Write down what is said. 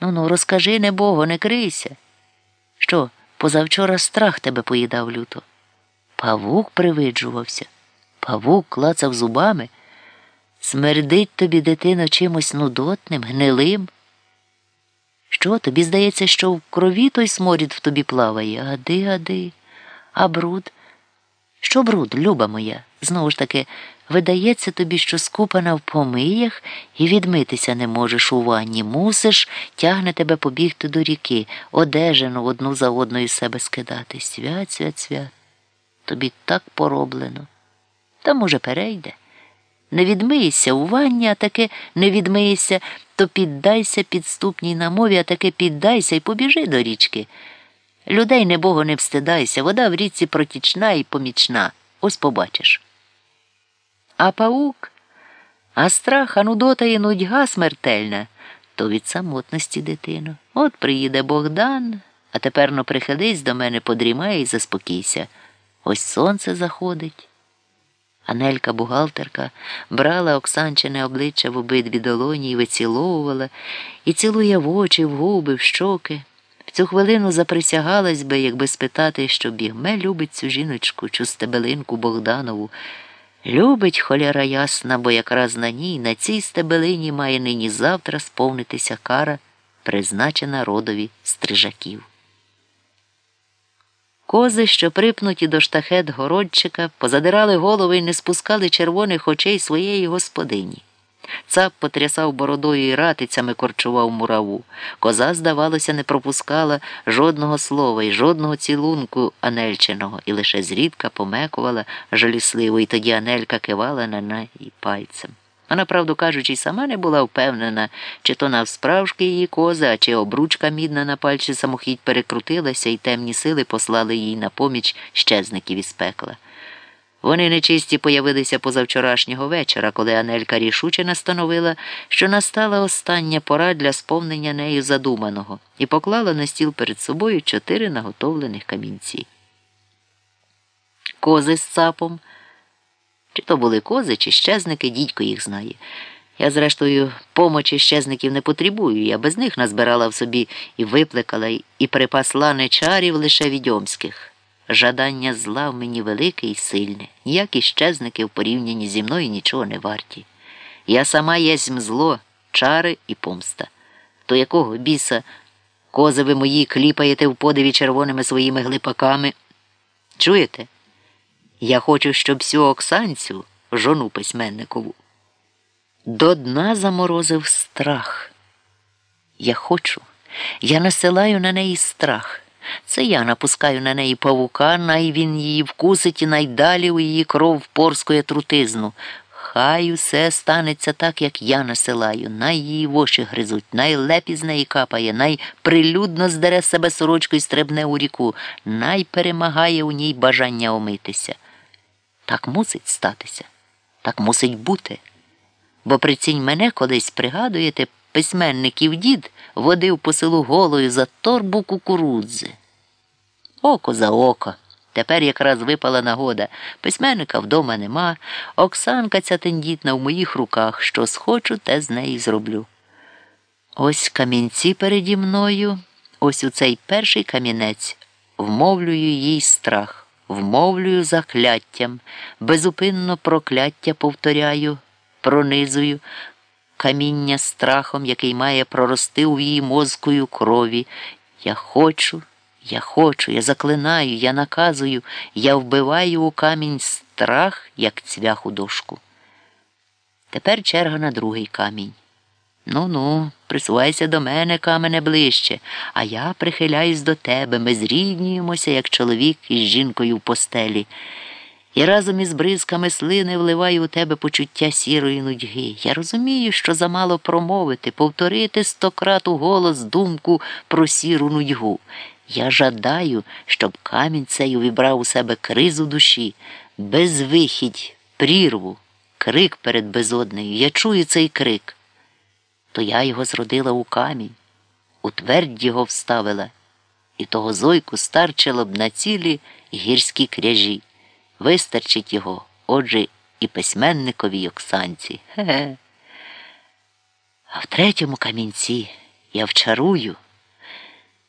Ну ну, розкажи, небого, не крийся. Що, позавчора страх тебе поїдав люто? Павук привиджувався, павук клацав зубами. Смердить тобі, дитино, чимось нудотним, гнилим. Що, тобі здається, що в крові той сморід в тобі плаває? Гади, гади, а бруд? Що бруд, люба моя? Знову ж таки, видається тобі, що скупана в помиях і відмитися не можеш у ванні. Мусиш, тягне тебе побігти до ріки, одежину одну за одною з себе скидати. Свят, свят, свят. Тобі так пороблено. Та, може, перейде. Не відмиєшся у ванні, а таки не відмиєшся, то піддайся підступній намові, а таки піддайся і побіжи до річки. Людей небого не встидайся, вода в річці протічна і помічна. Ось побачиш. А паук, а страх, а нудота і нудьга смертельна, то від самотності дитино. От приїде Богдан, а тепер но прихились до мене, подрімай і заспокійся. Ось сонце заходить. Анелька бухгалтерка брала Оксанчине обличчя в обидві долоні і виціловувала, і цілує в очі, в губи, в щоки. В цю хвилину заприсягалась би, якби спитати, що бігме любить цю жіночку, цю стебелинку Богданову. Любить холяра ясна, бо якраз на ній, на цій стебелині має нині завтра сповнитися кара, призначена родові стрижаків. Кози, що припнуті до штахет городчика, позадирали голови і не спускали червоних очей своєї господині. Цап потрясав бородою і ратицями корчував мураву. Коза, здавалося, не пропускала жодного слова і жодного цілунку Анельчиного, і лише зрідка помекувала жалісливо, і тоді Анелька кивала на неї пальцем. Вона, правду кажучи, сама не була впевнена, чи то навсправжки її кози, а чи обручка мідна на пальці самохідь перекрутилася, і темні сили послали їй на поміч щезників із пекла. Вони нечисті появилися позавчорашнього вечора, коли Анелька рішуче настановила, що настала остання пора для сповнення нею задуманого, і поклала на стіл перед собою чотири наготовлених камінці. Кози з цапом. Чи то були кози, чи щезники, дідько їх знає. Я, зрештою, помочі щезників не потребую. Я без них назбирала в собі і виплекала, і припасла не чарів лише відьомських. Жадання зла в мені велике і сильне. Ніякі щезники в порівнянні зі мною нічого не варті. Я сама єсмь зло, чари і помста. То якого біса, кози ви мої кліпаєте в подиві червоними своїми глипаками? Чуєте? Я хочу, щоб всю Оксанцю, жону письменникову, до дна заморозив страх. Я хочу, я насилаю на неї страх. Це я напускаю на неї павука, най він її вкусить і найдалі у її кров порскує трутизну. Хай усе станеться так, як я насилаю, най її в очі гризуть, най лепі з неї капає, най прилюдно здере себе сорочку і стрибне у ріку, най перемагає у ній бажання омитися. Так мусить статися, так мусить бути. Бо прицінь мене колись пригадуєте, письменників дід водив по селу голою за торбу кукурудзи. Око за око. Тепер якраз випала нагода. Письменника вдома нема, Оксанка ця тендітна в моїх руках, що схочу, те з неї зроблю. Ось камінці переді мною, ось у цей перший камінець вмовлюю їй страх вмовлюю закляттям, безупинно прокляття повторяю, пронизую каміння страхом, який має прорости у її мозкою крові. Я хочу, я хочу, я заклинаю, я наказую, я вбиваю у камінь страх, як цвях у дошку. Тепер черга на другий камінь. Ну ну, присувайся до мене, камене ближче, а я прихиляюсь до тебе. Ми зрівнюємося, як чоловік із жінкою в постелі. І разом із бризками слини вливаю у тебе почуття сірої нудьги. Я розумію, що замало промовити, повторити стократ у голос думку про сіру нудьгу. Я жадаю, щоб камінь цей увібрав у себе кризу душі, безвихідь, прірву, крик перед безоднею. Я чую цей крик то я його зродила у камінь, у твердь його вставила, і того зойку старчило б на цілі гірські кряжі. Вистачить його, отже, і письменниковій Оксанці. Ге-ге. А в третьому камінці. Я вчарую.